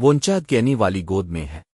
وہ انچاد کینی والی گود میں ہے۔